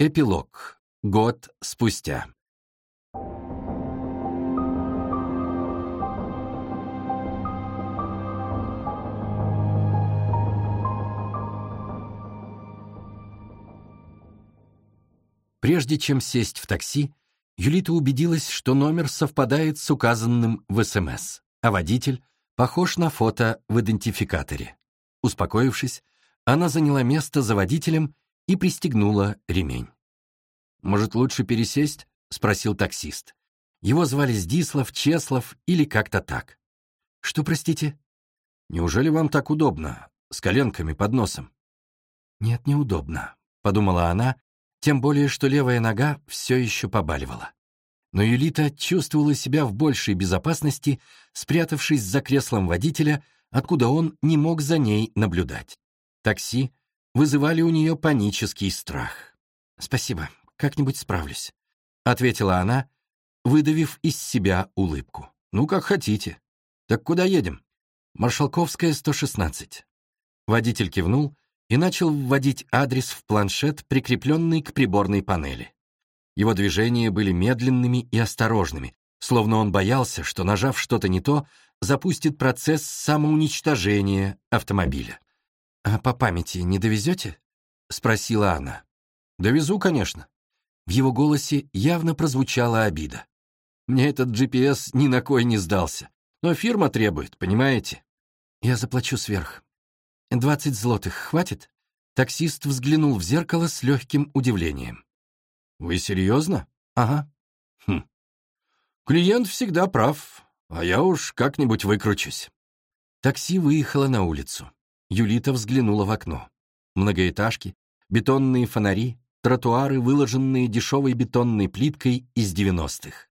Эпилог. Год спустя. Прежде чем сесть в такси, Юлита убедилась, что номер совпадает с указанным в СМС, а водитель похож на фото в идентификаторе. Успокоившись, она заняла место за водителем и пристегнула ремень. «Может, лучше пересесть?» — спросил таксист. Его звали Здислав, Чеслав или как-то так. «Что, простите?» «Неужели вам так удобно, с коленками под носом?» «Нет, неудобно», — подумала она, тем более, что левая нога все еще побаливала. Но Юлита чувствовала себя в большей безопасности, спрятавшись за креслом водителя, откуда он не мог за ней наблюдать. Такси вызывали у нее панический страх. «Спасибо, как-нибудь справлюсь», — ответила она, выдавив из себя улыбку. «Ну, как хотите. Так куда едем?» «Маршалковская, 116». Водитель кивнул и начал вводить адрес в планшет, прикрепленный к приборной панели. Его движения были медленными и осторожными, словно он боялся, что, нажав что-то не то, запустит процесс самоуничтожения автомобиля. «А по памяти не довезете?» — спросила она. «Довезу, конечно». В его голосе явно прозвучала обида. «Мне этот GPS ни на кой не сдался. Но фирма требует, понимаете?» «Я заплачу сверх. Двадцать злотых хватит?» Таксист взглянул в зеркало с легким удивлением. «Вы серьезно?» «Ага». «Хм. Клиент всегда прав, а я уж как-нибудь выкручусь». Такси выехало на улицу. Юлита взглянула в окно. Многоэтажки, бетонные фонари, тротуары, выложенные дешевой бетонной плиткой из девяностых.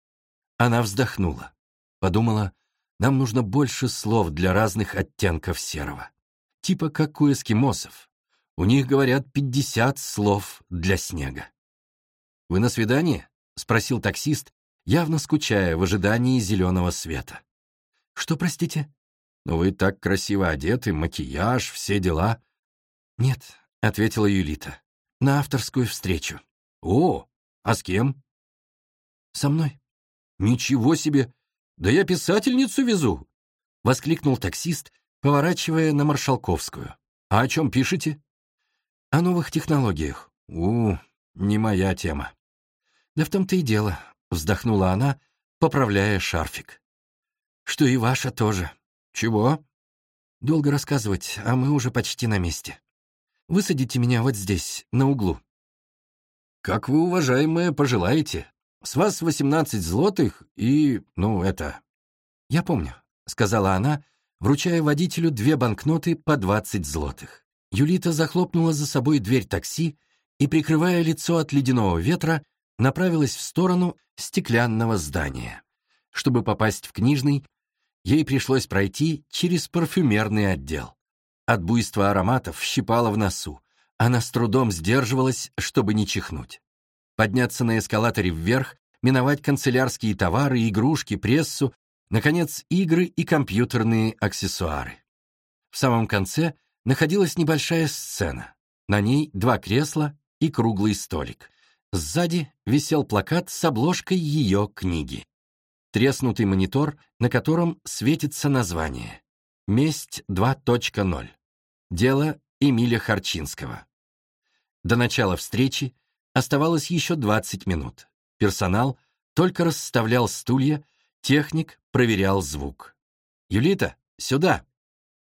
Она вздохнула. Подумала, нам нужно больше слов для разных оттенков серого. Типа как у эскимосов. У них, говорят, пятьдесят слов для снега. «Вы на свидание?» — спросил таксист, явно скучая в ожидании зеленого света. «Что, простите?» «Ну вы так красиво одеты, макияж, все дела». «Нет», — ответила Юлита, — «на авторскую встречу». «О, а с кем?» «Со мной». «Ничего себе! Да я писательницу везу!» — воскликнул таксист, поворачивая на Маршалковскую. «А о чем пишете?» «О новых технологиях». «У, не моя тема». «Да в том-то и дело», — вздохнула она, поправляя шарфик. «Что и ваша тоже». «Чего?» «Долго рассказывать, а мы уже почти на месте. Высадите меня вот здесь, на углу». «Как вы, уважаемые, пожелаете. С вас восемнадцать злотых и... ну, это...» «Я помню», — сказала она, вручая водителю две банкноты по двадцать злотых. Юлита захлопнула за собой дверь такси и, прикрывая лицо от ледяного ветра, направилась в сторону стеклянного здания. Чтобы попасть в книжный, ей пришлось пройти через парфюмерный отдел. От буйства ароматов щипала в носу. Она с трудом сдерживалась, чтобы не чихнуть. Подняться на эскалаторе вверх, миновать канцелярские товары, игрушки, прессу, наконец, игры и компьютерные аксессуары. В самом конце находилась небольшая сцена. На ней два кресла и круглый столик. Сзади висел плакат с обложкой ее книги треснутый монитор, на котором светится название «Месть 2.0. Дело Эмиля Харчинского». До начала встречи оставалось еще 20 минут. Персонал только расставлял стулья, техник проверял звук. «Юлита, сюда!»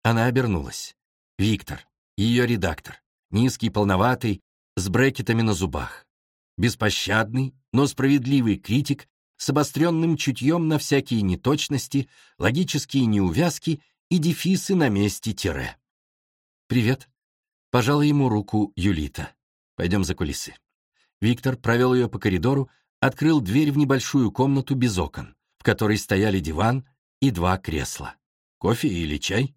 Она обернулась. Виктор, ее редактор, низкий, полноватый, с брекетами на зубах. Беспощадный, но справедливый критик с обостренным чутьем на всякие неточности, логические неувязки и дефисы на месте тире. «Привет», — пожала ему руку Юлита. «Пойдем за кулисы». Виктор провел ее по коридору, открыл дверь в небольшую комнату без окон, в которой стояли диван и два кресла. «Кофе или чай?»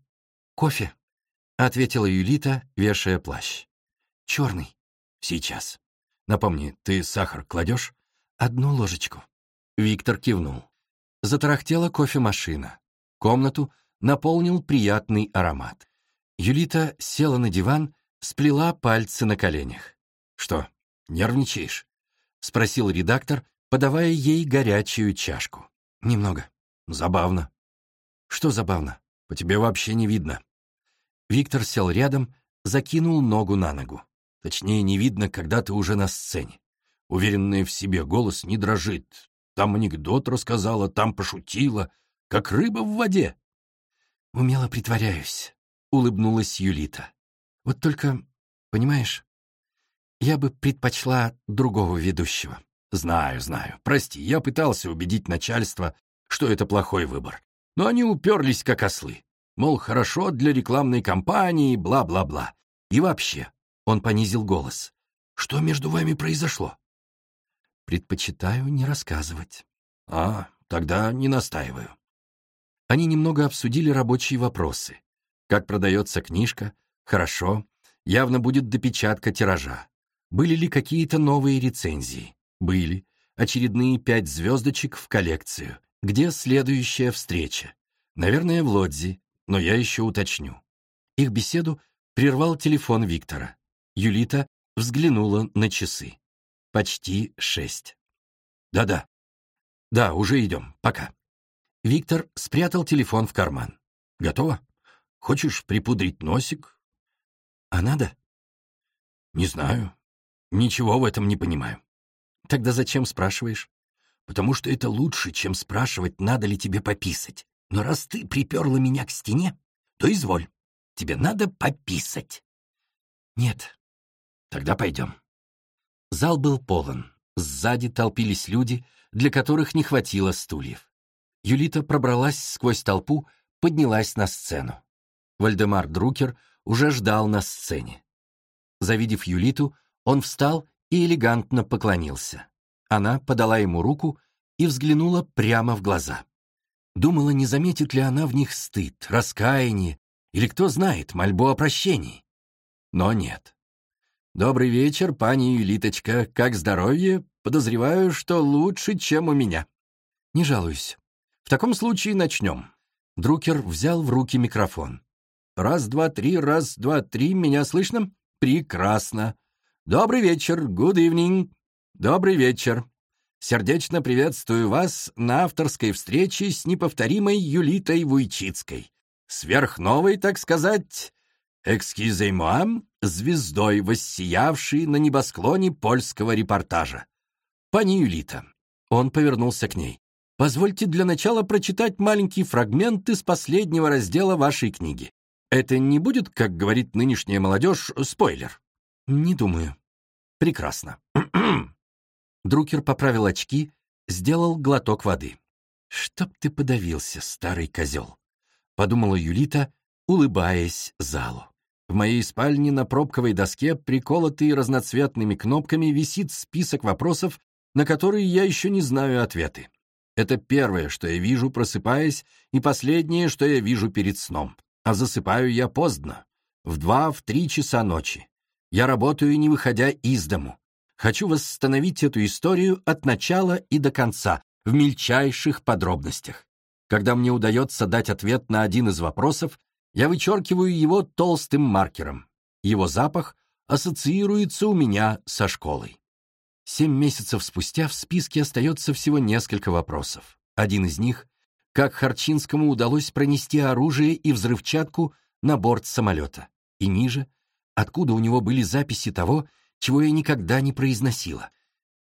«Кофе», — ответила Юлита, вешая плащ. «Черный». «Сейчас. Напомни, ты сахар кладешь?» «Одну ложечку». Виктор кивнул. Затарахтела кофемашина. Комнату наполнил приятный аромат. Юлита села на диван, сплела пальцы на коленях. «Что, Нервничаешь? Спросил редактор, подавая ей горячую чашку. Немного. Забавно. Что забавно? По тебе вообще не видно. Виктор сел рядом, закинул ногу на ногу. Точнее, не видно, когда ты уже на сцене. Уверенный в себе голос не дрожит. Там анекдот рассказала, там пошутила, как рыба в воде. «Умело притворяюсь», — улыбнулась Юлита. «Вот только, понимаешь, я бы предпочла другого ведущего». «Знаю, знаю. Прости, я пытался убедить начальство, что это плохой выбор. Но они уперлись, как ослы. Мол, хорошо для рекламной кампании, бла-бла-бла. И вообще, он понизил голос. Что между вами произошло? Предпочитаю не рассказывать. А, тогда не настаиваю. Они немного обсудили рабочие вопросы. Как продается книжка? Хорошо. Явно будет допечатка тиража. Были ли какие-то новые рецензии? Были. Очередные пять звездочек в коллекцию. Где следующая встреча? Наверное, в Лодзи, но я еще уточню. Их беседу прервал телефон Виктора. Юлита взглянула на часы. Почти шесть. Да-да. Да, уже идем. Пока. Виктор спрятал телефон в карман. Готово? Хочешь припудрить носик? А надо? Не знаю. Ничего в этом не понимаю. Тогда зачем спрашиваешь? Потому что это лучше, чем спрашивать, надо ли тебе пописать. Но раз ты приперла меня к стене, то изволь. Тебе надо пописать. Нет, Тогда пойдем. Зал был полон. Сзади толпились люди, для которых не хватило стульев. Юлита пробралась сквозь толпу, поднялась на сцену. Вальдемар Друкер уже ждал на сцене. Завидев Юлиту, он встал и элегантно поклонился. Она подала ему руку и взглянула прямо в глаза. Думала, не заметит ли она в них стыд, раскаяние или, кто знает, мольбу о прощении. Но нет. «Добрый вечер, пани Юлиточка. Как здоровье? Подозреваю, что лучше, чем у меня». «Не жалуюсь. В таком случае начнем». Друкер взял в руки микрофон. «Раз, два, три, раз, два, три. Меня слышно? Прекрасно. Добрый вечер. Good evening. Добрый вечер. Сердечно приветствую вас на авторской встрече с неповторимой Юлитой Вуйчицкой. Сверхновой, так сказать, экскизеймуа, звездой, воссиявшей на небосклоне польского репортажа. «Пани Юлита». Он повернулся к ней. «Позвольте для начала прочитать маленький фрагмент из последнего раздела вашей книги. Это не будет, как говорит нынешняя молодежь, спойлер?» «Не думаю». «Прекрасно». Друкер поправил очки, сделал глоток воды. «Чтоб ты подавился, старый козел», — подумала Юлита, улыбаясь залу. В моей спальне на пробковой доске, приколотый разноцветными кнопками, висит список вопросов, на которые я еще не знаю ответы. Это первое, что я вижу, просыпаясь, и последнее, что я вижу перед сном. А засыпаю я поздно, в два, в три часа ночи. Я работаю, не выходя из дому. Хочу восстановить эту историю от начала и до конца, в мельчайших подробностях. Когда мне удается дать ответ на один из вопросов, я вычеркиваю его толстым маркером. Его запах ассоциируется у меня со школой. Семь месяцев спустя в списке остается всего несколько вопросов. Один из них — как Харчинскому удалось пронести оружие и взрывчатку на борт самолета. И ниже — откуда у него были записи того, чего я никогда не произносила.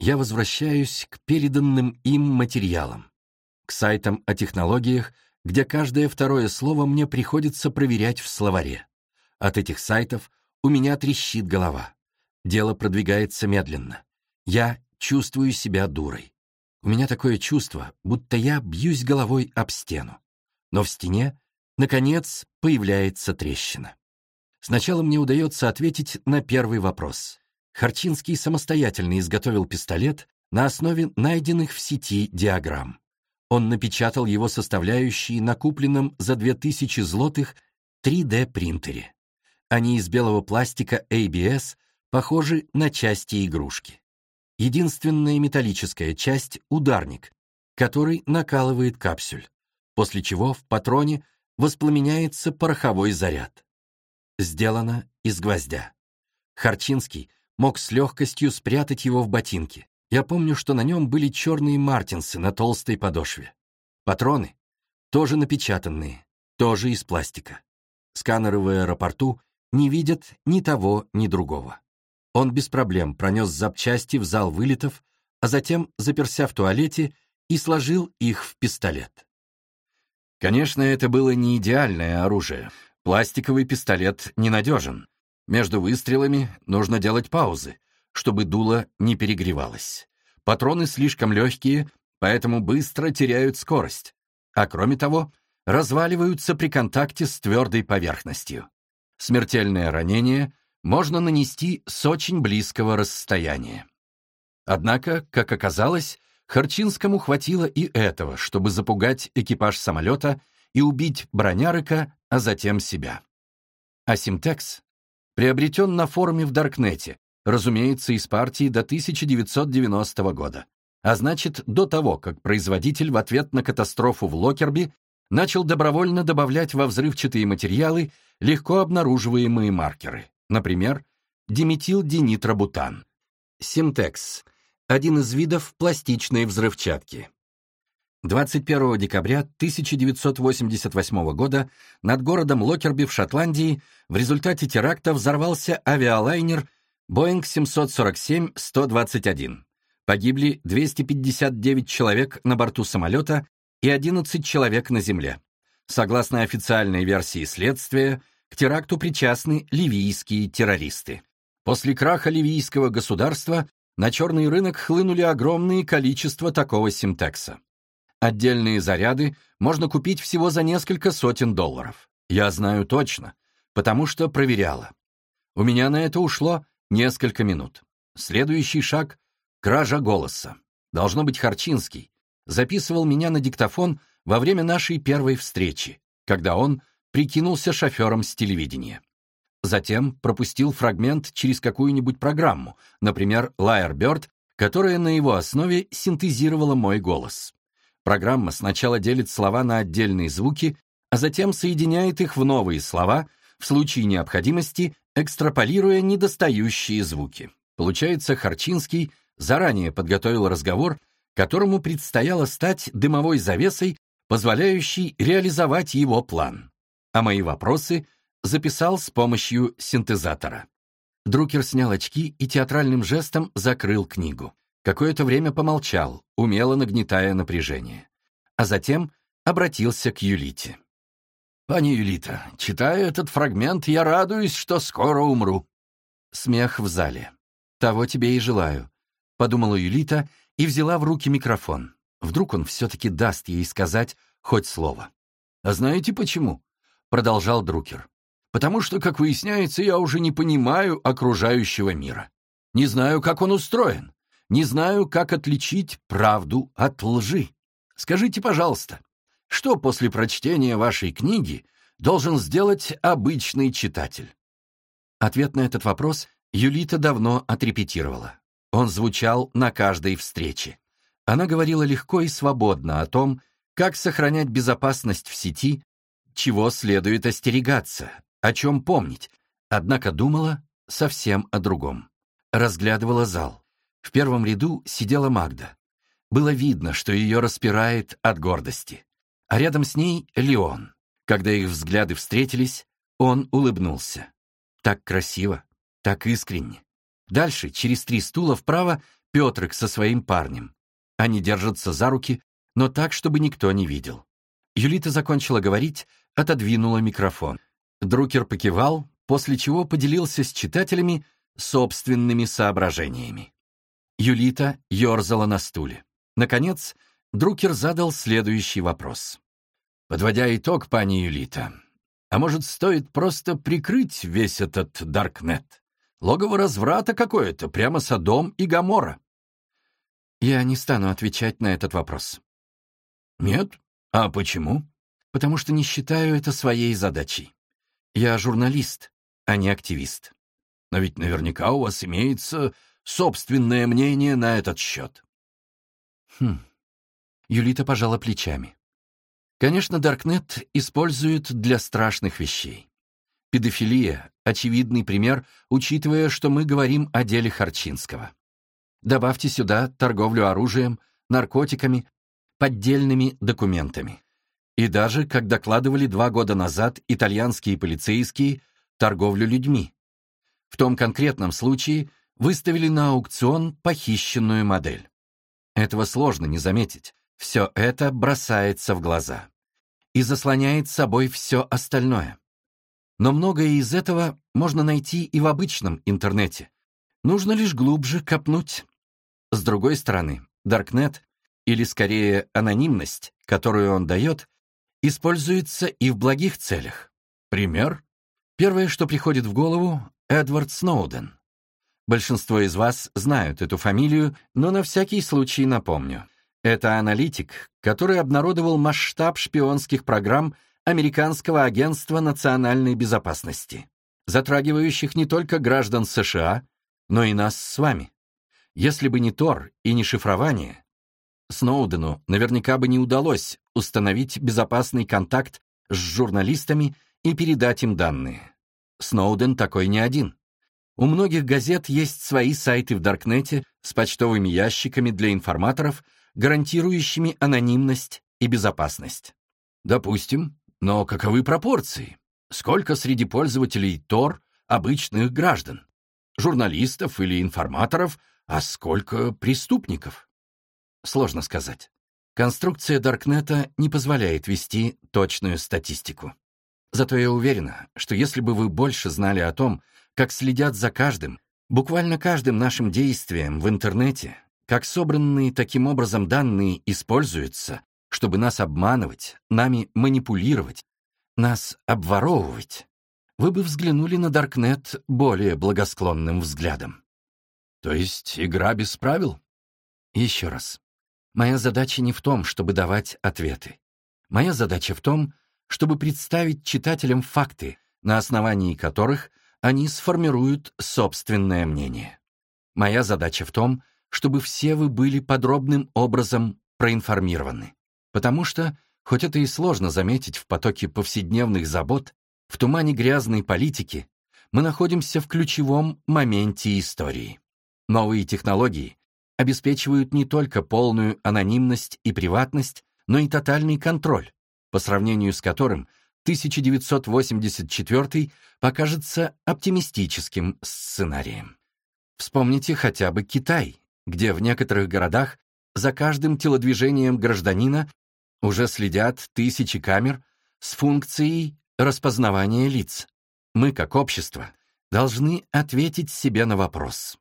Я возвращаюсь к переданным им материалам, к сайтам о технологиях, где каждое второе слово мне приходится проверять в словаре. От этих сайтов у меня трещит голова. Дело продвигается медленно. Я чувствую себя дурой. У меня такое чувство, будто я бьюсь головой об стену. Но в стене, наконец, появляется трещина. Сначала мне удается ответить на первый вопрос. Харчинский самостоятельно изготовил пистолет на основе найденных в сети диаграмм. Он напечатал его составляющие на купленном за 2000 злотых 3D-принтере. Они из белого пластика ABS похожи на части игрушки. Единственная металлическая часть — ударник, который накалывает капсюль, после чего в патроне воспламеняется пороховой заряд. Сделано из гвоздя. Харчинский мог с легкостью спрятать его в ботинки. Я помню, что на нем были черные мартинсы на толстой подошве. Патроны тоже напечатанные, тоже из пластика. Сканеры в аэропорту не видят ни того, ни другого. Он без проблем пронес запчасти в зал вылетов, а затем заперся в туалете и сложил их в пистолет. Конечно, это было не идеальное оружие. Пластиковый пистолет ненадежен. Между выстрелами нужно делать паузы, чтобы дуло не перегревалось. Патроны слишком легкие, поэтому быстро теряют скорость. А кроме того, разваливаются при контакте с твердой поверхностью. Смертельное ранение можно нанести с очень близкого расстояния. Однако, как оказалось, Харчинскому хватило и этого, чтобы запугать экипаж самолета и убить бронярыка, а затем себя. Асимтекс приобретен на форуме в Даркнете, разумеется, из партии до 1990 года, а значит, до того, как производитель в ответ на катастрофу в Локерби начал добровольно добавлять во взрывчатые материалы легко обнаруживаемые маркеры, например, диметилдинитробутан. Симтекс – один из видов пластичной взрывчатки. 21 декабря 1988 года над городом Локерби в Шотландии в результате теракта взорвался авиалайнер Boeing 747-121. Погибли 259 человек на борту самолета и 11 человек на земле. Согласно официальной версии следствия, к теракту причастны ливийские террористы. После краха ливийского государства на черный рынок хлынули огромные количества такого симтекса. Отдельные заряды можно купить всего за несколько сотен долларов. Я знаю точно, потому что проверяла. У меня на это ушло несколько минут. Следующий шаг — кража голоса. Должно быть Харчинский. Записывал меня на диктофон во время нашей первой встречи, когда он прикинулся шофером с телевидения. Затем пропустил фрагмент через какую-нибудь программу, например, Lyrebird, которая на его основе синтезировала мой голос. Программа сначала делит слова на отдельные звуки, а затем соединяет их в новые слова, в случае необходимости экстраполируя недостающие звуки. Получается, Харчинский заранее подготовил разговор, которому предстояло стать дымовой завесой, позволяющей реализовать его план. А мои вопросы записал с помощью синтезатора. Друкер снял очки и театральным жестом закрыл книгу. Какое-то время помолчал, умело нагнетая напряжение. А затем обратился к Юлите. «Пани Юлита, читая этот фрагмент, я радуюсь, что скоро умру». Смех в зале. «Того тебе и желаю», — подумала Юлита и взяла в руки микрофон. Вдруг он все-таки даст ей сказать хоть слово. «А знаете почему?» — продолжал Друкер. «Потому что, как выясняется, я уже не понимаю окружающего мира. Не знаю, как он устроен. Не знаю, как отличить правду от лжи. Скажите, пожалуйста, что после прочтения вашей книги должен сделать обычный читатель? Ответ на этот вопрос Юлита давно отрепетировала. Он звучал на каждой встрече. Она говорила легко и свободно о том, как сохранять безопасность в сети, чего следует остерегаться, о чем помнить, однако думала совсем о другом. Разглядывала зал. В первом ряду сидела Магда. Было видно, что ее распирает от гордости. А рядом с ней Леон. Когда их взгляды встретились, он улыбнулся. Так красиво, так искренне. Дальше, через три стула вправо, Петрик со своим парнем. Они держатся за руки, но так, чтобы никто не видел. Юлита закончила говорить, отодвинула микрофон. Друкер покивал, после чего поделился с читателями собственными соображениями. Юлита ерзала на стуле. Наконец, Друкер задал следующий вопрос. «Подводя итог, пани Юлита, а может, стоит просто прикрыть весь этот Даркнет? Логово разврата какое-то, прямо Содом и Гамора». Я не стану отвечать на этот вопрос. «Нет? А почему?» «Потому что не считаю это своей задачей. Я журналист, а не активист. Но ведь наверняка у вас имеется собственное мнение на этот счет. Хм. Юлита пожала плечами. Конечно, Даркнет используют для страшных вещей. Педофилия — очевидный пример, учитывая, что мы говорим о деле Харчинского. Добавьте сюда торговлю оружием, наркотиками, поддельными документами. И даже, как докладывали два года назад итальянские полицейские, торговлю людьми. В том конкретном случае выставили на аукцион похищенную модель. Этого сложно не заметить. Все это бросается в глаза и заслоняет собой все остальное. Но многое из этого можно найти и в обычном интернете. Нужно лишь глубже копнуть. С другой стороны, Даркнет, или скорее анонимность, которую он дает, используется и в благих целях. Пример? Первое, что приходит в голову — Эдвард Сноуден. Большинство из вас знают эту фамилию, но на всякий случай напомню. Это аналитик, который обнародовал масштаб шпионских программ Американского агентства национальной безопасности, затрагивающих не только граждан США, но и нас с вами. Если бы не Тор и не шифрование, Сноудену наверняка бы не удалось установить безопасный контакт с журналистами и передать им данные. Сноуден такой не один. У многих газет есть свои сайты в Даркнете с почтовыми ящиками для информаторов, гарантирующими анонимность и безопасность. Допустим, но каковы пропорции? Сколько среди пользователей Тор обычных граждан? Журналистов или информаторов, а сколько преступников? Сложно сказать. Конструкция Даркнета не позволяет вести точную статистику. Зато я уверена, что если бы вы больше знали о том, как следят за каждым, буквально каждым нашим действием в интернете, как собранные таким образом данные используются, чтобы нас обманывать, нами манипулировать, нас обворовывать, вы бы взглянули на Даркнет более благосклонным взглядом. То есть игра без правил? Еще раз. Моя задача не в том, чтобы давать ответы. Моя задача в том, чтобы представить читателям факты, на основании которых они сформируют собственное мнение. Моя задача в том, чтобы все вы были подробным образом проинформированы. Потому что, хоть это и сложно заметить в потоке повседневных забот, в тумане грязной политики, мы находимся в ключевом моменте истории. Новые технологии обеспечивают не только полную анонимность и приватность, но и тотальный контроль, по сравнению с которым 1984 покажется оптимистическим сценарием. Вспомните хотя бы Китай, где в некоторых городах за каждым телодвижением гражданина уже следят тысячи камер с функцией распознавания лиц. Мы, как общество, должны ответить себе на вопрос.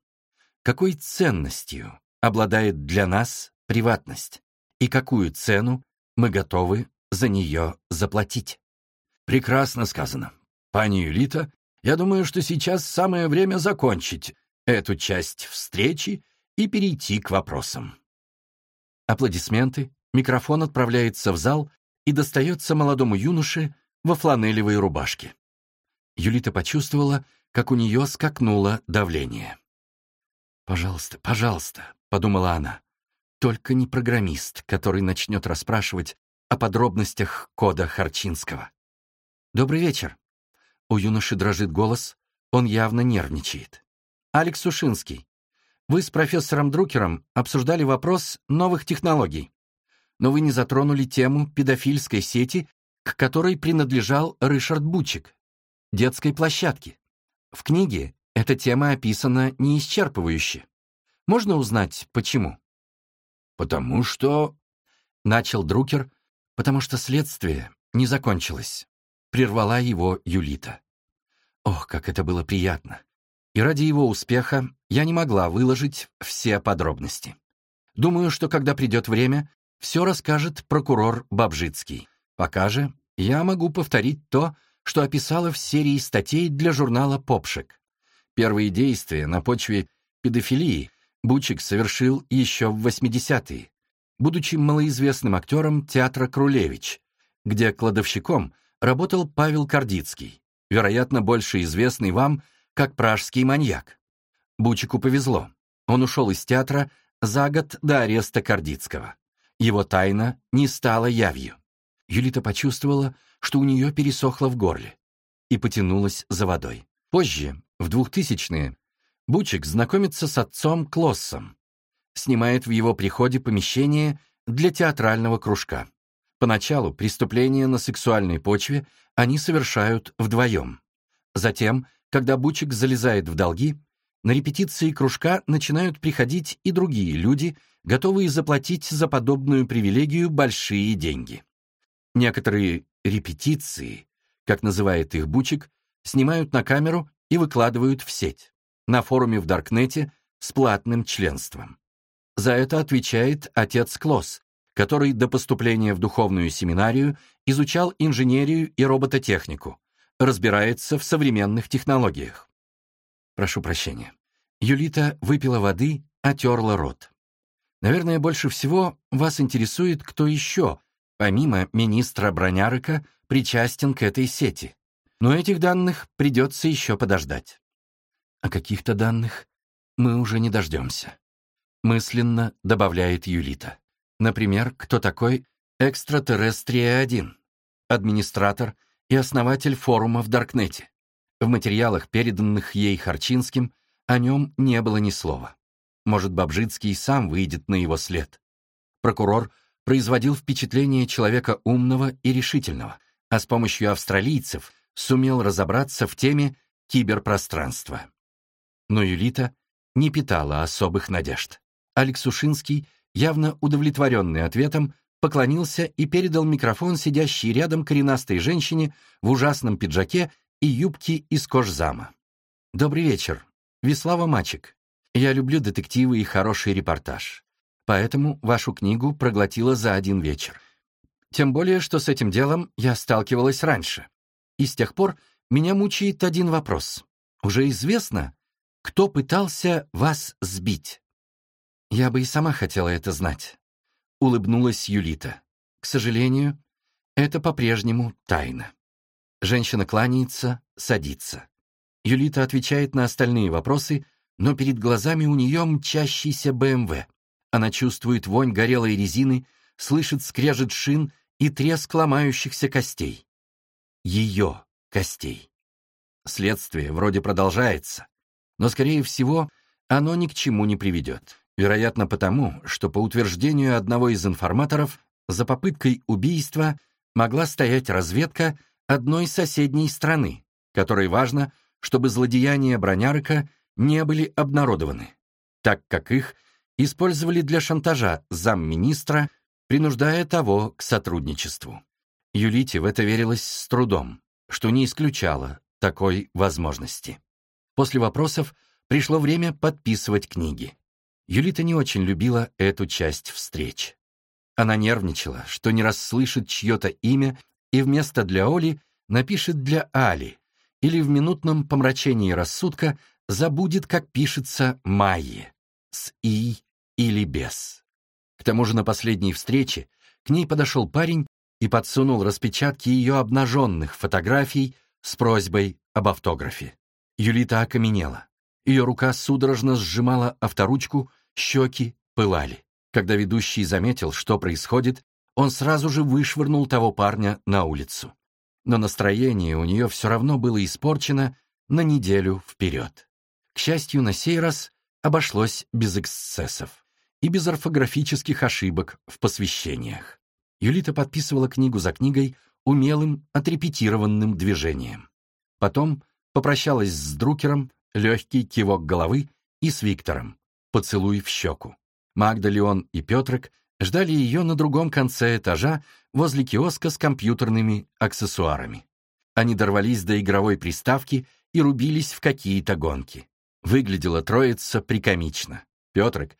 Какой ценностью обладает для нас приватность и какую цену мы готовы за нее заплатить? Прекрасно сказано. Пани Юлита, я думаю, что сейчас самое время закончить эту часть встречи и перейти к вопросам. Аплодисменты, Микрофон отправляется в зал и достается молодому юноше во фланелевой рубашке. Юлита почувствовала, как у нее скакнуло давление. «Пожалуйста, пожалуйста», — подумала она, — «только не программист, который начнет расспрашивать о подробностях кода Харчинского». «Добрый вечер». У юноши дрожит голос, он явно нервничает. «Алекс Сушинский, вы с профессором Друкером обсуждали вопрос новых технологий но вы не затронули тему педофильской сети, к которой принадлежал Ришард Бучик, детской площадки. В книге эта тема описана неисчерпывающе. Можно узнать, почему? «Потому что...» — начал Друкер, потому что следствие не закончилось. Прервала его Юлита. Ох, как это было приятно. И ради его успеха я не могла выложить все подробности. Думаю, что когда придет время, все расскажет прокурор Бабжицкий. Пока же я могу повторить то, что описала в серии статей для журнала «Попшик». Первые действия на почве педофилии Бучик совершил еще в 80-е, будучи малоизвестным актером театра «Крулевич», где кладовщиком работал Павел Кардицкий, вероятно, больше известный вам как пражский маньяк. Бучику повезло. Он ушел из театра за год до ареста Кардицкого. Его тайна не стала явью. Юлита почувствовала, что у нее пересохло в горле. и потянулась за водой. Позже, в 2000-е, Бучик знакомится с отцом Клоссом, снимает в его приходе помещение для театрального кружка. Поначалу преступления на сексуальной почве они совершают вдвоем. Затем, когда Бучик залезает в долги, на репетиции кружка начинают приходить и другие люди, готовые заплатить за подобную привилегию большие деньги. Некоторые репетиции, как называет их Бучик, снимают на камеру и выкладывают в сеть, на форуме в Даркнете с платным членством. За это отвечает отец Клосс, который до поступления в духовную семинарию изучал инженерию и робототехнику, разбирается в современных технологиях. Прошу прощения. Юлита выпила воды, отерла рот. Наверное, больше всего вас интересует, кто еще, помимо министра Бронярыка, причастен к этой сети. Но этих данных придется еще подождать. А каких-то данных мы уже не дождемся. Мысленно добавляет Юлита. Например, кто такой Экстратерестрия-1, администратор и основатель форума в Даркнете. В материалах, переданных ей Харчинским, о нем не было ни слова. Может, Бабжицкий сам выйдет на его след. Прокурор производил впечатление человека умного и решительного, а с помощью австралийцев сумел разобраться в теме киберпространства. Но Юлита не питала особых надежд. Алекс Ушинский явно удовлетворенный ответом, поклонился и передал микрофон сидящей рядом коренастой женщине в ужасном пиджаке и юбке из кожзама. «Добрый вечер. Веслава Мачек. Я люблю детективы и хороший репортаж. Поэтому вашу книгу проглотила за один вечер. Тем более, что с этим делом я сталкивалась раньше. И с тех пор меня мучает один вопрос. Уже известно, кто пытался вас сбить?» Я бы и сама хотела это знать. Улыбнулась Юлита. К сожалению, это по-прежнему тайна. Женщина кланяется, садится. Юлита отвечает на остальные вопросы, но перед глазами у нее мчащийся БМВ. Она чувствует вонь горелой резины, слышит скрежет шин и треск ломающихся костей. Ее костей. Следствие вроде продолжается, но, скорее всего, оно ни к чему не приведет. Вероятно, потому, что по утверждению одного из информаторов за попыткой убийства могла стоять разведка одной соседней страны, которой важно, чтобы злодеяния Бронярыка не были обнародованы, так как их использовали для шантажа замминистра, принуждая того к сотрудничеству. Юлите в это верилось с трудом, что не исключало такой возможности. После вопросов пришло время подписывать книги. Юлита не очень любила эту часть встреч. Она нервничала, что не расслышит чье-то имя и вместо «для Оли» напишет «для Али» или в минутном помрачении рассудка забудет, как пишется «Майе» с «и» или без. К тому же на последней встрече к ней подошел парень и подсунул распечатки ее обнаженных фотографий с просьбой об автографе. Юлита окаменела. Ее рука судорожно сжимала авторучку, щеки пылали. Когда ведущий заметил, что происходит, он сразу же вышвырнул того парня на улицу. Но настроение у нее все равно было испорчено на неделю вперед. К счастью, на сей раз обошлось без эксцессов и без орфографических ошибок в посвящениях. Юлита подписывала книгу за книгой умелым, отрепетированным движением. Потом попрощалась с Друкером, легкий кивок головы и с Виктором, поцелуй в щеку. Магда, Леон и Петрик ждали ее на другом конце этажа возле киоска с компьютерными аксессуарами. Они дорвались до игровой приставки и рубились в какие-то гонки. Выглядела троица прикомично. Петрик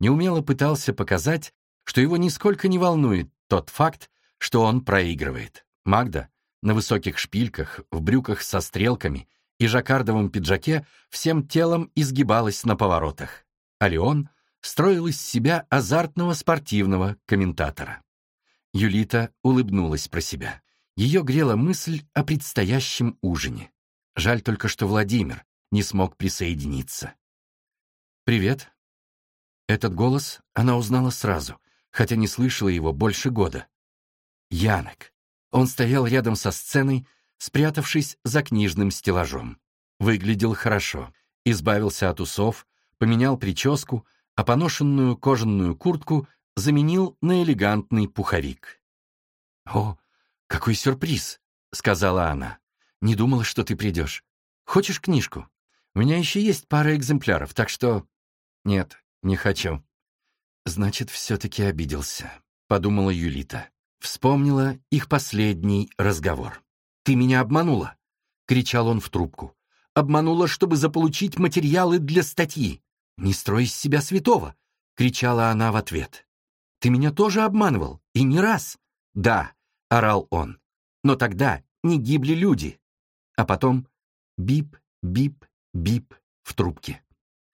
неумело пытался показать, что его нисколько не волнует тот факт, что он проигрывает. Магда на высоких шпильках, в брюках со стрелками и жаккардовом пиджаке всем телом изгибалась на поворотах, а Леон строил из себя азартного спортивного комментатора. Юлита улыбнулась про себя. Ее грела мысль о предстоящем ужине. Жаль только, что Владимир не смог присоединиться. «Привет». Этот голос она узнала сразу, хотя не слышала его больше года. Янок. Он стоял рядом со сценой, спрятавшись за книжным стеллажом. Выглядел хорошо, избавился от усов, поменял прическу, а поношенную кожаную куртку заменил на элегантный пуховик. «О, какой сюрприз!» — сказала она. «Не думала, что ты придешь. Хочешь книжку? У меня еще есть пара экземпляров, так что...» «Нет, не хочу». «Значит, все-таки обиделся», — подумала Юлита. Вспомнила их последний разговор. «Ты меня обманула!» — кричал он в трубку. «Обманула, чтобы заполучить материалы для статьи. Не строй из себя святого!» — кричала она в ответ. «Ты меня тоже обманывал, и не раз!» «Да», — орал он. «Но тогда не гибли люди». А потом бип, бип, бип в трубке.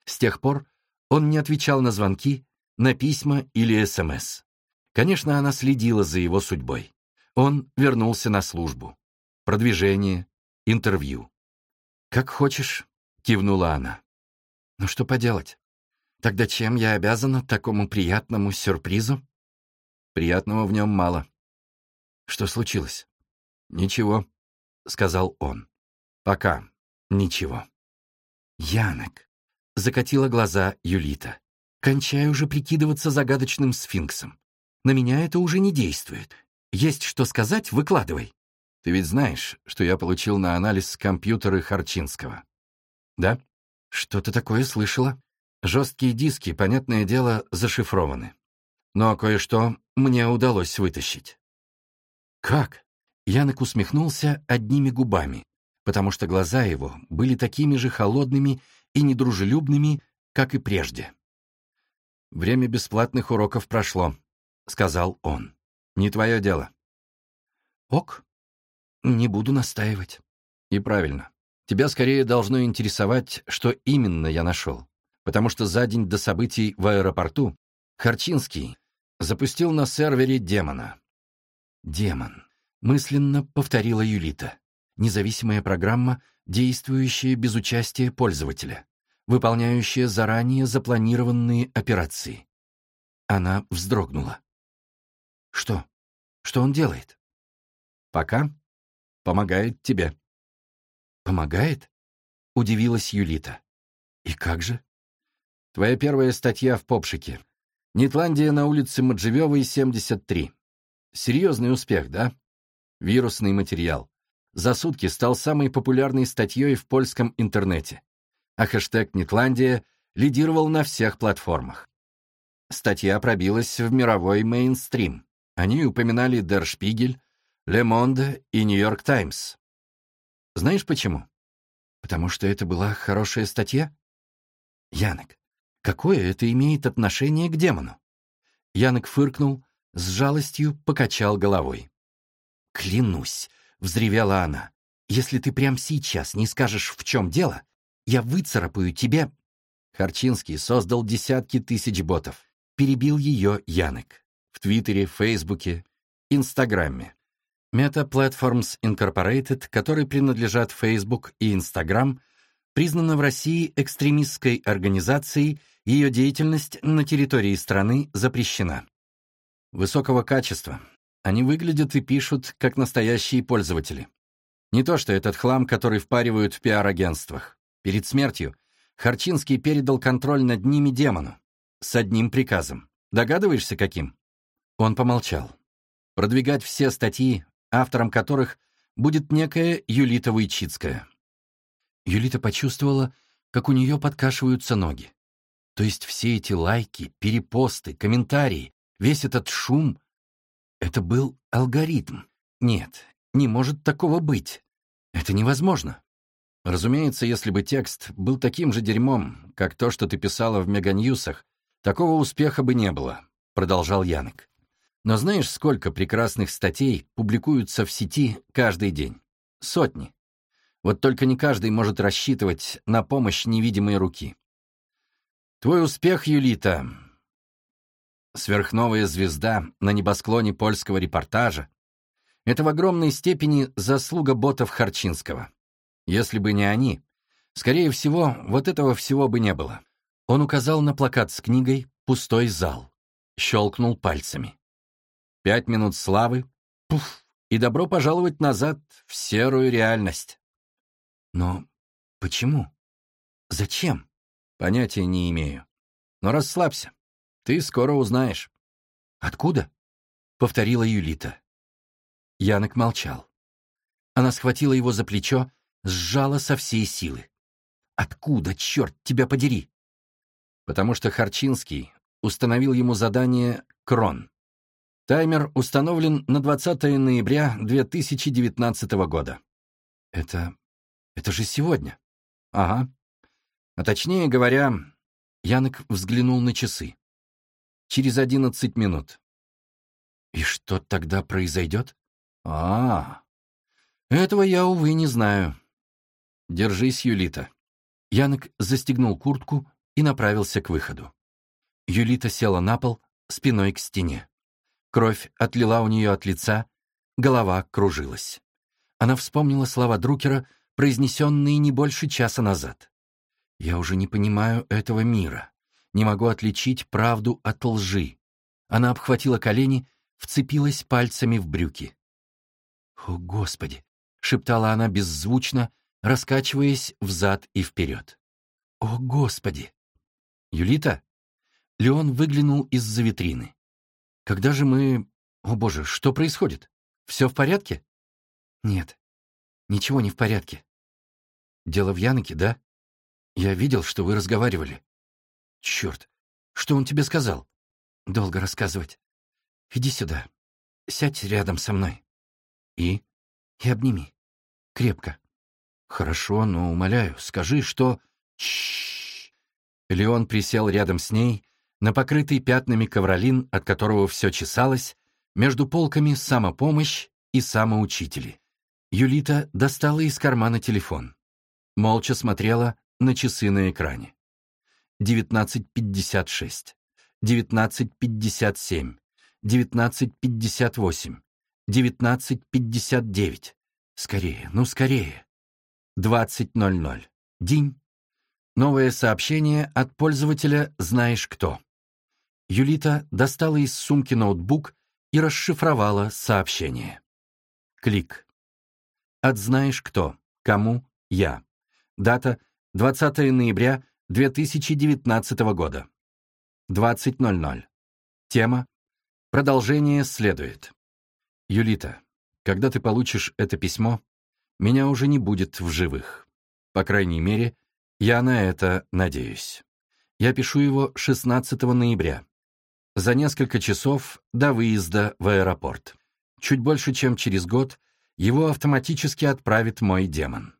С тех пор он не отвечал на звонки, на письма или СМС. Конечно, она следила за его судьбой. Он вернулся на службу. Продвижение, интервью. «Как хочешь», — кивнула она. «Ну что поделать? Тогда чем я обязана такому приятному сюрпризу?» Приятного в нем мало. Что случилось? Ничего, сказал он. Пока ничего. Янок. Закатила глаза Юлита. Кончай уже прикидываться загадочным сфинксом. На меня это уже не действует. Есть что сказать, выкладывай. Ты ведь знаешь, что я получил на анализ компьютеры Харчинского. Да? Что-то такое слышала. Жесткие диски, понятное дело, зашифрованы. Но кое-что мне удалось вытащить. Как? Янок усмехнулся одними губами, потому что глаза его были такими же холодными и недружелюбными, как и прежде. «Время бесплатных уроков прошло», — сказал он. «Не твое дело». «Ок, не буду настаивать». «И правильно. Тебя скорее должно интересовать, что именно я нашел, потому что за день до событий в аэропорту Харчинский запустил на сервере демона. «Демон», — мысленно повторила Юлита. «Независимая программа, действующая без участия пользователя, выполняющая заранее запланированные операции». Она вздрогнула. «Что? Что он делает?» «Пока помогает тебе». «Помогает?» — удивилась Юлита. «И как же?» «Твоя первая статья в Попшике Нетландия на улице Мадживевой, 73. Серьезный успех, да? Вирусный материал. За сутки стал самой популярной статьей в польском интернете. А хэштег «Нетландия» лидировал на всех платформах. Статья пробилась в мировой мейнстрим. Они упоминали Der Spiegel, Le и York Times. Знаешь почему? Потому что это была хорошая статья? Янок, Какое это имеет отношение к демону? Янок фыркнул, с жалостью покачал головой. «Клянусь», — взревела она, — «если ты прямо сейчас не скажешь, в чем дело, я выцарапаю тебе...» Харчинский создал десятки тысяч ботов. Перебил ее Янок. В Твиттере, Фейсбуке, Инстаграме. Meta Platforms Incorporated, которые принадлежат Facebook и Instagram, признана в России экстремистской организацией ее деятельность на территории страны запрещена. Высокого качества. Они выглядят и пишут, как настоящие пользователи. Не то что этот хлам, который впаривают в пиар-агентствах. Перед смертью Харчинский передал контроль над ними демону. С одним приказом. Догадываешься, каким? Он помолчал. Продвигать все статьи, автором которых будет некая Юлита Войчицкая. Юлита почувствовала, как у нее подкашиваются ноги. То есть все эти лайки, перепосты, комментарии, весь этот шум — это был алгоритм. Нет, не может такого быть. Это невозможно. Разумеется, если бы текст был таким же дерьмом, как то, что ты писала в Меганьюсах, такого успеха бы не было, — продолжал Янок. Но знаешь, сколько прекрасных статей публикуются в сети каждый день? Сотни. Вот только не каждый может рассчитывать на помощь невидимой руки. Твой успех, Юлита, сверхновая звезда на небосклоне польского репортажа, это в огромной степени заслуга ботов Харчинского. Если бы не они, скорее всего, вот этого всего бы не было. Он указал на плакат с книгой «Пустой зал», щелкнул пальцами. Пять минут славы, пуф, и добро пожаловать назад в серую реальность. Но почему? Зачем? Понятия не имею. Но расслабься. Ты скоро узнаешь. Откуда? Повторила Юлита. Янок молчал. Она схватила его за плечо, сжала со всей силы. «Откуда, черт тебя подери?» Потому что Харчинский установил ему задание «Крон». Таймер установлен на 20 ноября 2019 года. Это... это же сегодня. Ага. А точнее говоря, Янок взглянул на часы. Через 11 минут. И что тогда произойдет? А, -а, -а. этого я, увы, не знаю. Держись, Юлита. Янок застегнул куртку и направился к выходу. Юлита села на пол, спиной к стене. Кровь отлила у нее от лица, голова кружилась. Она вспомнила слова Друкера, произнесенные не больше часа назад. «Я уже не понимаю этого мира, не могу отличить правду от лжи». Она обхватила колени, вцепилась пальцами в брюки. «О, Господи!» — шептала она беззвучно, раскачиваясь взад и вперед. «О, Господи!» «Юлита?» Леон выглянул из-за витрины. «Когда же мы... О, боже, что происходит? Все в порядке?» «Нет, ничего не в порядке». «Дело в Яноке, да? Я видел, что вы разговаривали». «Черт, что он тебе сказал?» «Долго рассказывать. Иди сюда. Сядь рядом со мной. И? И обними. Крепко. Хорошо, но умоляю, скажи, что... Леон присел рядом с ней, на покрытый пятнами ковролин, от которого все чесалось, между полками самопомощь и самоучители. Юлита достала из кармана телефон. Молча смотрела на часы на экране. 19.56, 19.57, 19.58, 19.59. Скорее, ну скорее. 20.00. День. Новое сообщение от пользователя «Знаешь кто». Юлита достала из сумки ноутбук и расшифровала сообщение. Клик. От «Знаешь кто». Кому? Я. Дата 20 ноября 2019 года. 20.00. Тема Продолжение следует. Юлита, когда ты получишь это письмо, меня уже не будет в живых. По крайней мере, я на это надеюсь. Я пишу его 16 ноября, за несколько часов до выезда в аэропорт. Чуть больше, чем через год, его автоматически отправит мой демон.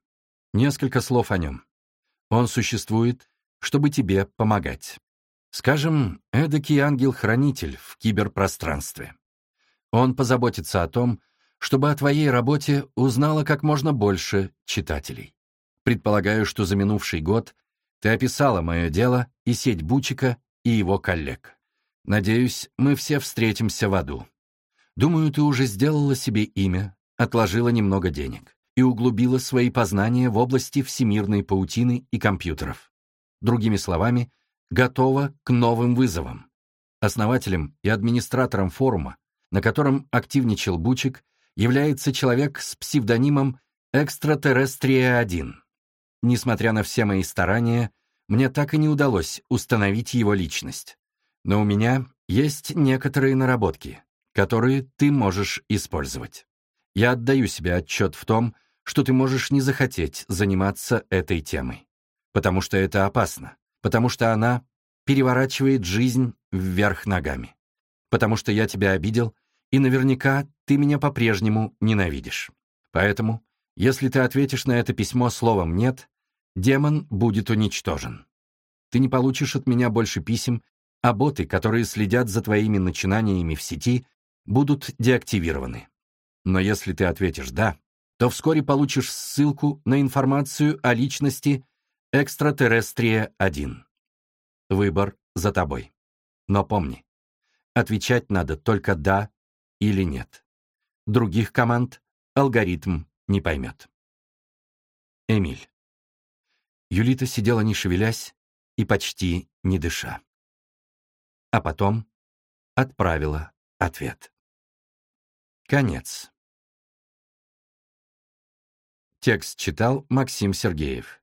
Несколько слов о нем. Он существует, чтобы тебе помогать. Скажем, эдакий ангел-хранитель в киберпространстве. Он позаботится о том, чтобы о твоей работе узнало как можно больше читателей. Предполагаю, что за минувший год ты описала мое дело и сеть Бучика и его коллег. Надеюсь, мы все встретимся в аду. Думаю, ты уже сделала себе имя, отложила немного денег и углубила свои познания в области всемирной паутины и компьютеров. Другими словами, готова к новым вызовам. Основателем и администратором форума, на котором активничал Бучик, является человек с псевдонимом «Экстратерестрия-1». Несмотря на все мои старания, мне так и не удалось установить его личность. Но у меня есть некоторые наработки, которые ты можешь использовать. Я отдаю себе отчет в том, что ты можешь не захотеть заниматься этой темой, потому что это опасно потому что она переворачивает жизнь вверх ногами. Потому что я тебя обидел, и наверняка ты меня по-прежнему ненавидишь. Поэтому, если ты ответишь на это письмо словом «нет», демон будет уничтожен. Ты не получишь от меня больше писем, а боты, которые следят за твоими начинаниями в сети, будут деактивированы. Но если ты ответишь «да», то вскоре получишь ссылку на информацию о личности Экстратерестрия-1. Выбор за тобой. Но помни, отвечать надо только «да» или «нет». Других команд алгоритм не поймет. Эмиль. Юлита сидела не шевелясь и почти не дыша а потом отправила ответ. Конец. Текст читал Максим Сергеев.